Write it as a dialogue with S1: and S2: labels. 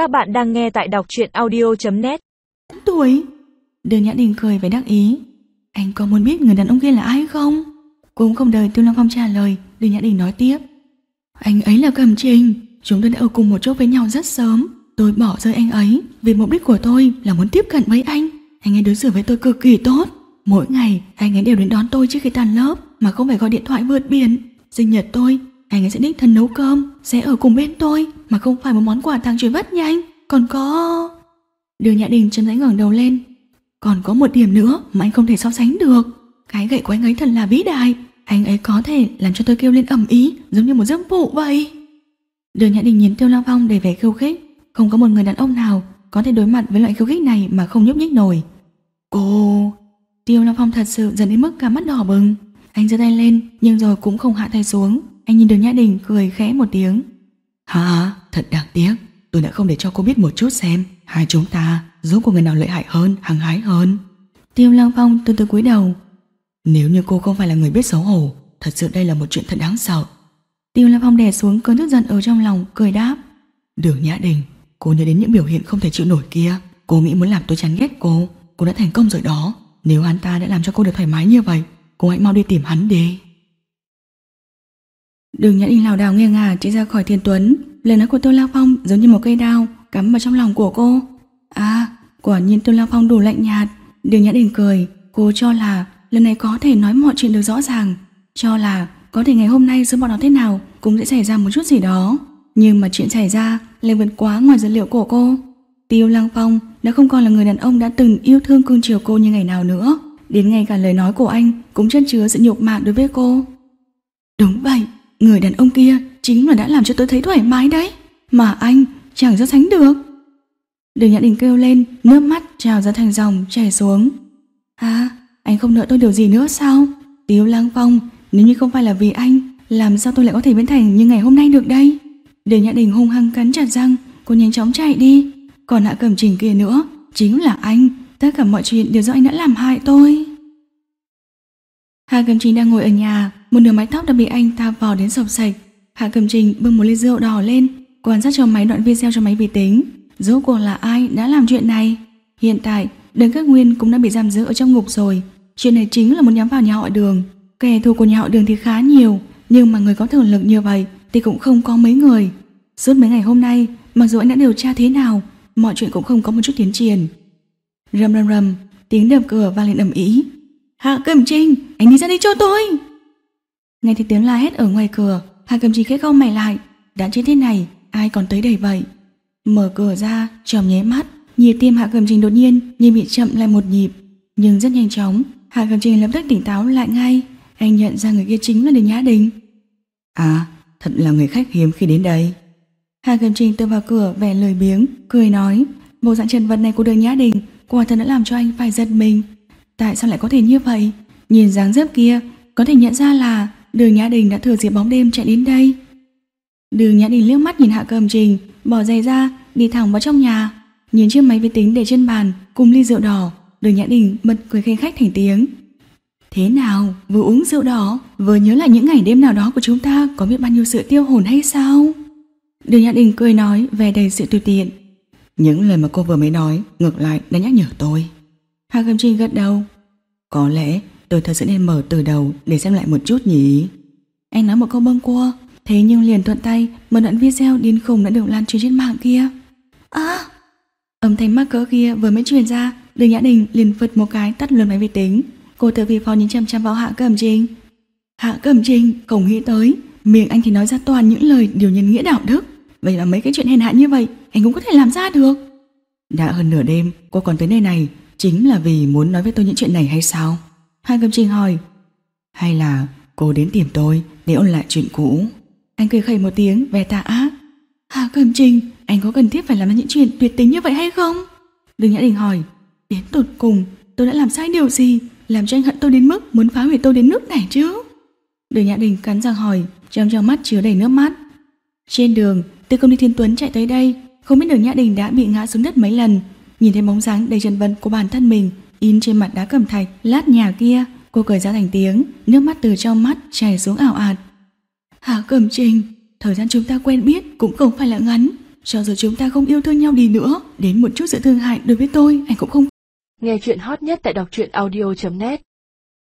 S1: Các bạn đang nghe tại đọc truyện audio.net
S2: Tuổi? Đường Nhã Đình cười với đắc ý. Anh có muốn biết người đàn ông kia là ai không? Cũng không đợi Tiêu Long Phong trả lời, Đường Nhã Đình nói tiếp. Anh ấy là Cẩm Trình. Chúng tôi đã ở cùng một chỗ với nhau rất sớm. Tôi bỏ rơi anh ấy, Vì mục đích của tôi là muốn tiếp cận với anh. Anh ấy đối xử với tôi cực kỳ tốt. Mỗi ngày, anh ấy đều đến đón tôi trước khi tan lớp, Mà không phải gọi điện thoại vượt biển. Sinh nhật tôi anh ấy sẽ đích thân nấu cơm, Sẽ ở cùng bên tôi, Mà không phải một món quà tặng chuyển vất nhanh Còn có... Đường Nhã Đình chấm rãi ngẩng đầu lên. Còn có một điểm nữa mà anh không thể so sánh được. Cái gậy của anh ấy thật là vĩ đại. Anh ấy có thể làm cho tôi kêu lên ầm ý Giống như một giấc vụ vậy. Đường Nhã Đình nhìn Tiêu Long Phong để vẻ khiêu khích. Không có một người đàn ông nào Có thể đối mặt với loại khiêu khích này mà không nhúc nhích nổi. Cô, Tiêu Long Phong thật sự dẫn đến mức cả mắt đỏ bừng. Anh giơ tay lên, nhưng rồi cũng không hạ tay xuống. Anh nhìn đường Nhã Đình cười khẽ một tiếng. Hả? Thật đáng tiếc. Tôi đã không để cho cô biết một chút xem. Hai chúng ta giúp của người nào lợi hại hơn Hăng hái hơn. Tiêu Long Phong từ từ cúi đầu. Nếu như cô không phải là người biết xấu hổ Thật sự đây là một chuyện thật đáng sợ. Tiêu Long Phong đè xuống cơn tức giận ở trong lòng Cười đáp. Đường Nhã Đình Cô nhớ đến những biểu hiện không thể chịu nổi kia. Cô nghĩ muốn làm tôi chán ghét cô. Cô đã thành công rồi đó. Nếu hắn ta đã làm cho cô được thoải mái như vậy Cô hãy mau đi tìm hắn đi Đường Nhã Đình lảo đảo nghiêng ngả chạy ra khỏi Thiên Tuấn. Lời nói của Tôn Lao Phong giống như một cây đao Cắm vào trong lòng của cô. À quả nhiên Tôn Lao Phong đủ lạnh nhạt. Đường Nhã Đình cười. Cô cho là lần này có thể nói mọi chuyện được rõ ràng. Cho là có thể ngày hôm nay giữa bọn nó thế nào Cũng sẽ xảy ra một chút gì đó. Nhưng mà chuyện xảy ra lại vượt quá ngoài dữ liệu của cô. Tiêu Lăng Phong đã không còn là người đàn ông đã từng yêu thương cưng chiều cô như ngày nào nữa. Đến ngay cả lời nói của anh cũng chất chứa sự nhục mạ đối với cô. Đúng vậy, người đàn ông kia chính là đã làm cho tôi thấy thoải mái đấy. Mà anh chẳng so sánh được. Đường Nhã Đình kêu lên, nước mắt trào ra thành dòng chảy xuống. À, anh không nợ tôi điều gì nữa sao? Tiêu Lang Phong, nếu như không phải là vì anh Làm sao tôi lại có thể biến thành như ngày hôm nay được đây? Đường Nhã Đình hung hăng cắn chặt răng Cô nhanh chóng chạy đi. Còn hạ cầm trình kia nữa Chính là anh. Tất cả mọi chuyện đều do anh đã làm hại tôi. Hạ cầm trình đang ngồi ở nhà một nửa mái tóc đã bị anh ta vò đến sọc sạch. Hạ cầm trình bưng một ly rượu đỏ lên, Quan sát cho máy đoạn video cho máy vi tính. Rốt cuộc là ai đã làm chuyện này? Hiện tại Đường Các Nguyên cũng đã bị giam giữ ở trong ngục rồi. Chuyện này chính là muốn nhắm vào nhà họ đường. Kẻ thù của nhà họ đường thì khá nhiều, Nhưng mà người có thường lực như vậy Thì cũng không có mấy người. Suốt mấy ngày hôm nay, Mặc dù anh đã điều tra thế nào, Mọi chuyện cũng không có một chút tiến triển. Rầm rầm rầm, Tiếng đập cửa vang lên ầm ĩ. Hạ Cẩm Trinh Anh đi ra đi cho tôi! Nghe thấy tiếng la hét ở ngoài cửa Hạ Cẩm Trinh khẽ không mày lại. Đã chết thế này Ai còn tới đây vậy? Mở cửa ra Chòm nháy mắt. Nhịp tim Hạ Cẩm Trinh đột nhiên Như bị chậm lại một nhịp. Nhưng rất nhanh chóng Hạ Cẩm Trinh lập tức tỉnh táo lại ngay. Anh nhận ra người kia chính là Đường Nhã Đình. À thật là người khách hiếm khi đến đây. Hà Cẩm Trình tựa vào cửa vẻ lười biếng, cười nói, bộ dạng trần vật này của đường Nhã Đình quả thật đã làm cho anh phải giật mình. Tại sao lại có thể như vậy? Nhìn dáng dấp kia, có thể nhận ra là đường Nhã Đình đã thừa dịp bóng đêm chạy đến đây. Đường Nhã Đình liếc mắt nhìn Hạ Cẩm Trình, bỏ giày ra, đi thẳng vào trong nhà. Nhìn chiếc máy vi tính để trên bàn, cùng ly rượu đỏ, đường Nhã Đình bật cười khanh khách thành tiếng. Thế nào, vừa uống rượu đỏ, vừa nhớ lại những ngày đêm nào đó của chúng ta có biết bao nhiêu sự tiêu hồn hay sao? Đường Nhã Đình cười nói về đầy sự tùy tiện. Những lời mà cô vừa mới nói ngược lại đã nhắc nhở tôi. Hà Cẩm Trinh gật đầu. Có lẽ tôi thật sự nên mở từ đầu để xem lại một chút nhỉ. Anh nói một câu bâng cua, thế nhưng liền thuận tay một đoạn video điên khùng đã được lan truyền trên mạng kia. À! Âm thanh mắc cỡ kia vừa mới truyền ra, Đường Nhã Đình liền phật một cái tắt luôn máy vi tính. Cô tự vì phò nhìn chăm chăm vào Hạ Cẩm Trinh. Hạ Cẩm Trinh không nghĩ tới, miệng anh thì nói ra toàn những lời điều nhân nghĩa đạo đức. Vậy mà mấy cái chuyện hèn hạ như vậy Anh cũng có thể làm ra được Đã hơn nửa đêm cô còn tới nơi này Chính là vì muốn nói với tôi những chuyện này hay sao Hai Cầm Trình hỏi Hay là cô đến tìm tôi Để ôn lại chuyện cũ? Anh cười khẩy một tiếng vẻ tà ác. Hà Cầm Trình Anh có cần thiết phải làm những chuyện tuyệt tính như vậy hay không? Đừng Nhã Đình hỏi Đến tột cùng tôi đã làm sai điều gì Làm cho anh hận tôi đến mức muốn phá hủy tôi đến nước này chứ? Đường Nhã Đình cắn răng hỏi Trong trong mắt chứa đầy nước mắt Trên đường từ công ty Thiên Tuấn chạy tới đây, không biết đường Nhã Đình đã bị ngã xuống đất mấy lần. Nhìn thấy bóng dáng đầy chân vân của bản thân mình in trên mặt đá cẩm thạch lát nhà kia, cô cười ra thành tiếng, nước mắt từ trong mắt chảy xuống ảo ạt. Hà Cẩm Trình, thời gian chúng ta quen biết cũng không phải là ngắn, Cho dù chúng ta không yêu thương nhau đi nữa Đến một chút sự thương hại đối với tôi Anh cũng không
S1: Nghe chuyện hot nhất tại đọc truyện audio.net